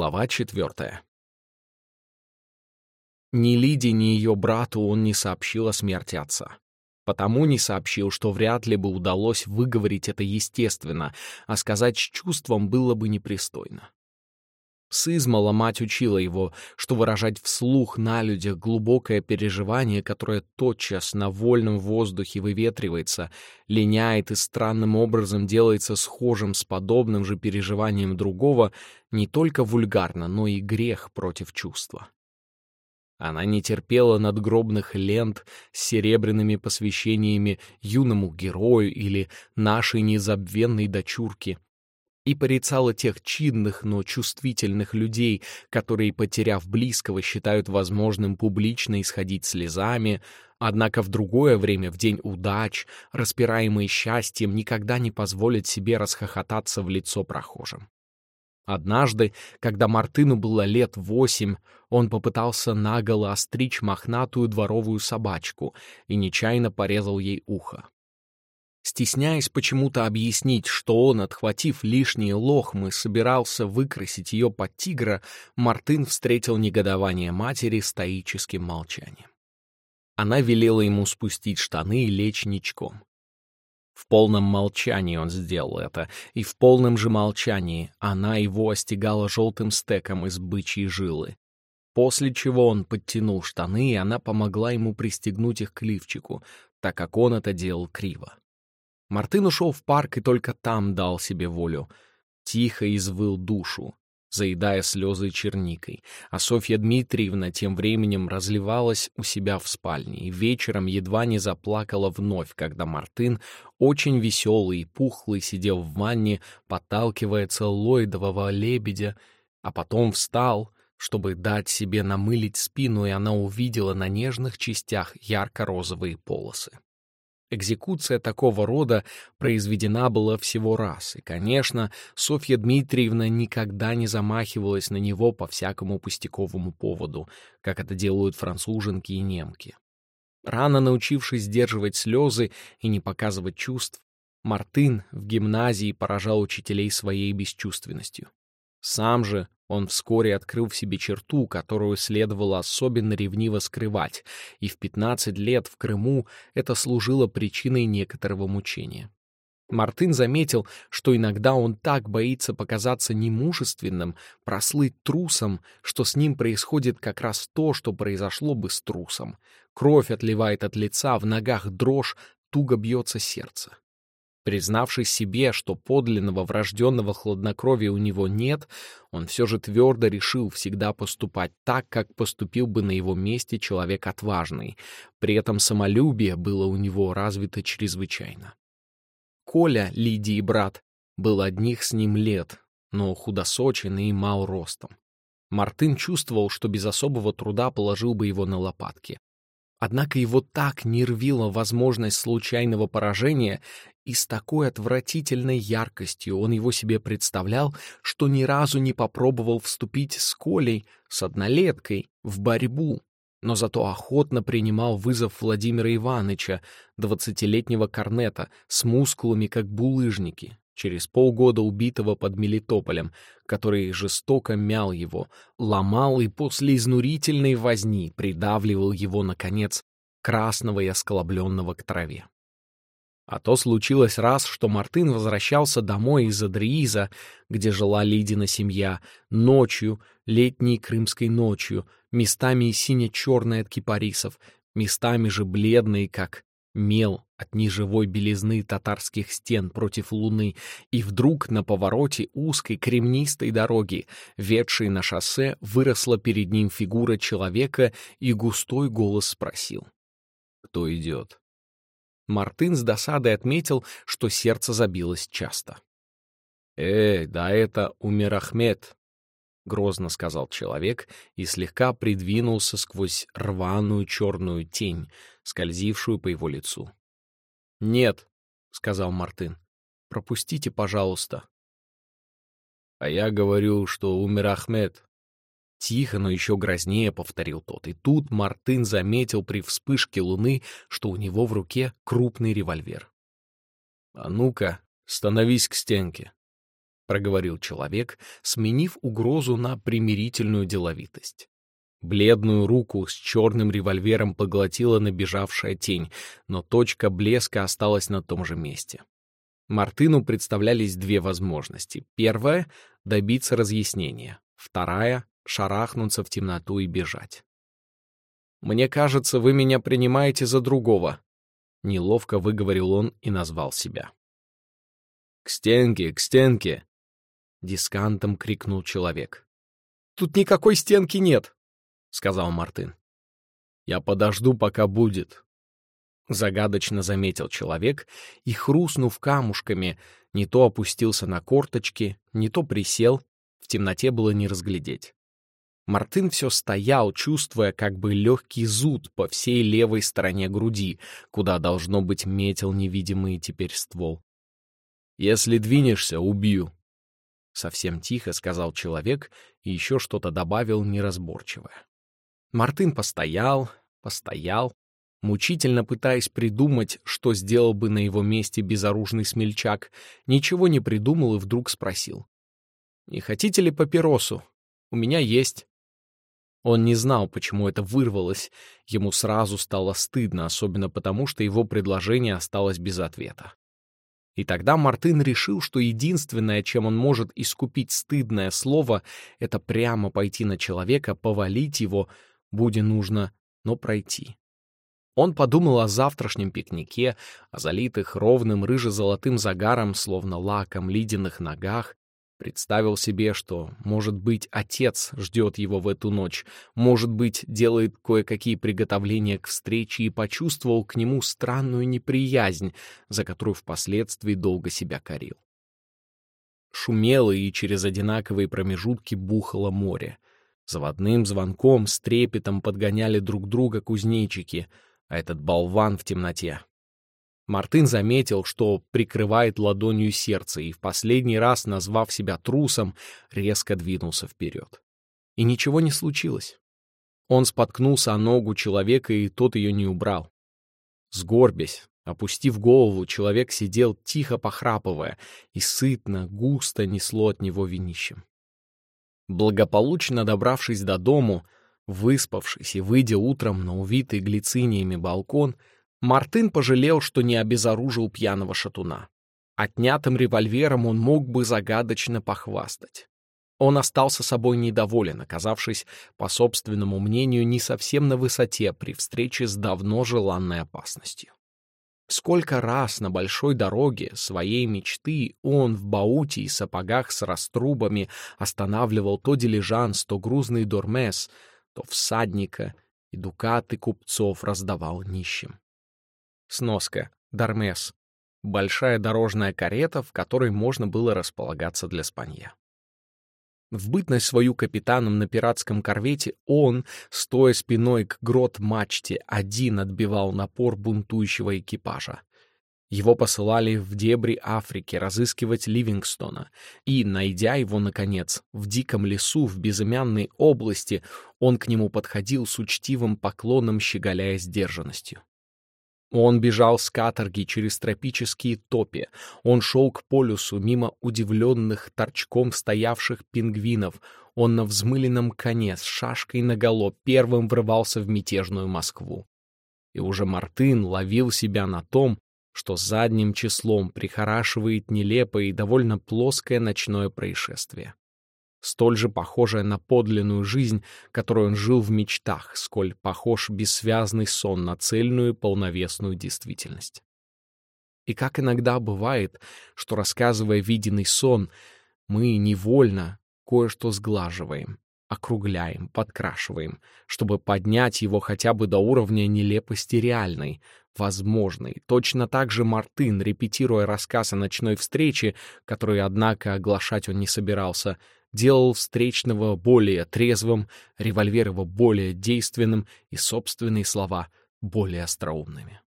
Глава четвертая. Ни Лиде, ни ее брату он не сообщил о смерти отца. Потому не сообщил, что вряд ли бы удалось выговорить это естественно, а сказать с чувством было бы непристойно. С измала мать учила его, что выражать вслух на людях глубокое переживание, которое тотчас на вольном воздухе выветривается, линяет и странным образом делается схожим с подобным же переживанием другого, не только вульгарно, но и грех против чувства. Она не терпела надгробных лент с серебряными посвящениями юному герою или нашей незабвенной дочурке — и порицала тех чинных, но чувствительных людей, которые, потеряв близкого, считают возможным публично исходить слезами, однако в другое время, в день удач, распираемые счастьем, никогда не позволят себе расхохотаться в лицо прохожим. Однажды, когда Мартыну было лет восемь, он попытался наголо остричь мохнатую дворовую собачку и нечаянно порезал ей ухо. Стесняясь почему-то объяснить, что он, отхватив лишние лохмы, собирался выкрасить ее под тигра, Мартын встретил негодование матери стоическим молчанием. Она велела ему спустить штаны и лечь ничком. В полном молчании он сделал это, и в полном же молчании она его остигала желтым стеком из бычьей жилы. После чего он подтянул штаны, и она помогла ему пристегнуть их к лифчику, так как он это делал криво. Мартын ушел в парк и только там дал себе волю. Тихо извыл душу, заедая слезы черникой, а Софья Дмитриевна тем временем разливалась у себя в спальне и вечером едва не заплакала вновь, когда Мартын, очень веселый и пухлый, сидел в ванне, подталкивая целлоидового лебедя, а потом встал, чтобы дать себе намылить спину, и она увидела на нежных частях ярко-розовые полосы. Экзекуция такого рода произведена была всего раз, и, конечно, Софья Дмитриевна никогда не замахивалась на него по всякому пустяковому поводу, как это делают француженки и немки. Рано научившись сдерживать слезы и не показывать чувств, Мартын в гимназии поражал учителей своей бесчувственностью. Сам же он вскоре открыл в себе черту, которую следовало особенно ревниво скрывать, и в 15 лет в Крыму это служило причиной некоторого мучения. Мартын заметил, что иногда он так боится показаться немужественным, прослыть трусом, что с ним происходит как раз то, что произошло бы с трусом. Кровь отливает от лица, в ногах дрожь, туго бьется сердце. Признавшись себе, что подлинного врожденного хладнокровия у него нет, он все же твердо решил всегда поступать так, как поступил бы на его месте человек отважный. При этом самолюбие было у него развито чрезвычайно. Коля, Лидии брат, был одних с ним лет, но худосочен и мал ростом. Мартын чувствовал, что без особого труда положил бы его на лопатки. Однако его так нервила возможность случайного поражения, и с такой отвратительной яркостью он его себе представлял, что ни разу не попробовал вступить с Колей, с однолеткой, в борьбу, но зато охотно принимал вызов Владимира Ивановича, двадцатилетнего корнета, с мускулами, как булыжники, через полгода убитого под Мелитополем, который жестоко мял его, ломал и после изнурительной возни придавливал его, наконец, красного и осколобленного к траве. А то случилось раз, что Мартын возвращался домой из Адрииза, где жила Лидина семья, ночью, летней крымской ночью, местами сине-черной от кипарисов, местами же бледной, как мел от неживой белизны татарских стен против луны, и вдруг на повороте узкой кремнистой дороги, ведшей на шоссе, выросла перед ним фигура человека, и густой голос спросил. «Кто идет?» Мартын с досадой отметил, что сердце забилось часто. «Эй, да это Умер Ахмед!» — грозно сказал человек и слегка придвинулся сквозь рваную черную тень, скользившую по его лицу. «Нет», — сказал Мартын, — «пропустите, пожалуйста». «А я говорю, что умер Ахмед», Тихо, но еще грознее повторил тот. И тут Мартын заметил при вспышке луны, что у него в руке крупный револьвер. «А ну-ка, становись к стенке!» проговорил человек, сменив угрозу на примирительную деловитость. Бледную руку с черным револьвером поглотила набежавшая тень, но точка блеска осталась на том же месте. Мартыну представлялись две возможности. Первая — добиться разъяснения. Вторая — шарахнуться в темноту и бежать. «Мне кажется, вы меня принимаете за другого», — неловко выговорил он и назвал себя. «К стенке, к стенке!» — дискантом крикнул человек. «Тут никакой стенки нет!» — сказал Мартын. «Я подожду, пока будет», — загадочно заметил человек и, хрустнув камушками, не то опустился на корточки, не то присел, в темноте было не разглядеть. Мартын все стоял, чувствуя как бы легкий зуд по всей левой стороне груди, куда, должно быть, метил невидимый теперь ствол. «Если двинешься, убью», — совсем тихо сказал человек и еще что-то добавил неразборчивое. Мартын постоял, постоял, мучительно пытаясь придумать, что сделал бы на его месте безоружный смельчак, ничего не придумал и вдруг спросил. «Не хотите ли папиросу? У меня есть». Он не знал, почему это вырвалось, ему сразу стало стыдно, особенно потому, что его предложение осталось без ответа. И тогда Мартын решил, что единственное, чем он может искупить стыдное слово, это прямо пойти на человека, повалить его, Буде нужно, но пройти. Он подумал о завтрашнем пикнике, о залитых ровным рыже-золотым загаром, словно лаком, ледяных ногах, представил себе, что, может быть, отец ждет его в эту ночь, может быть, делает кое-какие приготовления к встрече и почувствовал к нему странную неприязнь, за которую впоследствии долго себя корил. Шумело и через одинаковые промежутки бухало море — Заводным звонком с трепетом подгоняли друг друга кузнечики, а этот болван в темноте. Мартын заметил, что прикрывает ладонью сердце, и в последний раз, назвав себя трусом, резко двинулся вперед. И ничего не случилось. Он споткнулся о ногу человека, и тот ее не убрал. Сгорбясь, опустив голову, человек сидел тихо похрапывая, и сытно, густо несло от него винищем. Благополучно добравшись до дому, выспавшись и выйдя утром на увитый глициниями балкон, Мартын пожалел, что не обезоружил пьяного шатуна. Отнятым револьвером он мог бы загадочно похвастать. Он остался собой недоволен, оказавшись, по собственному мнению, не совсем на высоте при встрече с давно желанной опасностью. Сколько раз на большой дороге своей мечты он в бауте и сапогах с раструбами останавливал то дилижанс, то грузный дормес, то всадника и дукаты купцов раздавал нищим. Сноска. Дормес. Большая дорожная карета, в которой можно было располагаться для спанья. В бытность свою капитаном на пиратском корвете он, стоя спиной к грот-мачте, один отбивал напор бунтующего экипажа. Его посылали в дебри Африки разыскивать Ливингстона, и, найдя его, наконец, в диком лесу в безымянной области, он к нему подходил с учтивым поклоном, щеголяя сдержанностью. Он бежал с каторги через тропические топи. Он шел к полюсу мимо удивленных торчком стоявших пингвинов. Он на взмыленном коне с шашкой наголо первым врывался в мятежную Москву. И уже Мартын ловил себя на том, что задним числом прихорашивает нелепое и довольно плоское ночное происшествие столь же похожая на подлинную жизнь, которую он жил в мечтах, сколь похож бессвязный сон на цельную полновесную действительность. И как иногда бывает, что, рассказывая виденный сон, мы невольно кое-что сглаживаем, округляем, подкрашиваем, чтобы поднять его хотя бы до уровня нелепости реальной, возможной. Точно так же Мартын, репетируя рассказ о ночной встрече, которую, однако, оглашать он не собирался, — делал встречного более трезвым, револьвер его более действенным и собственные слова более остроумными.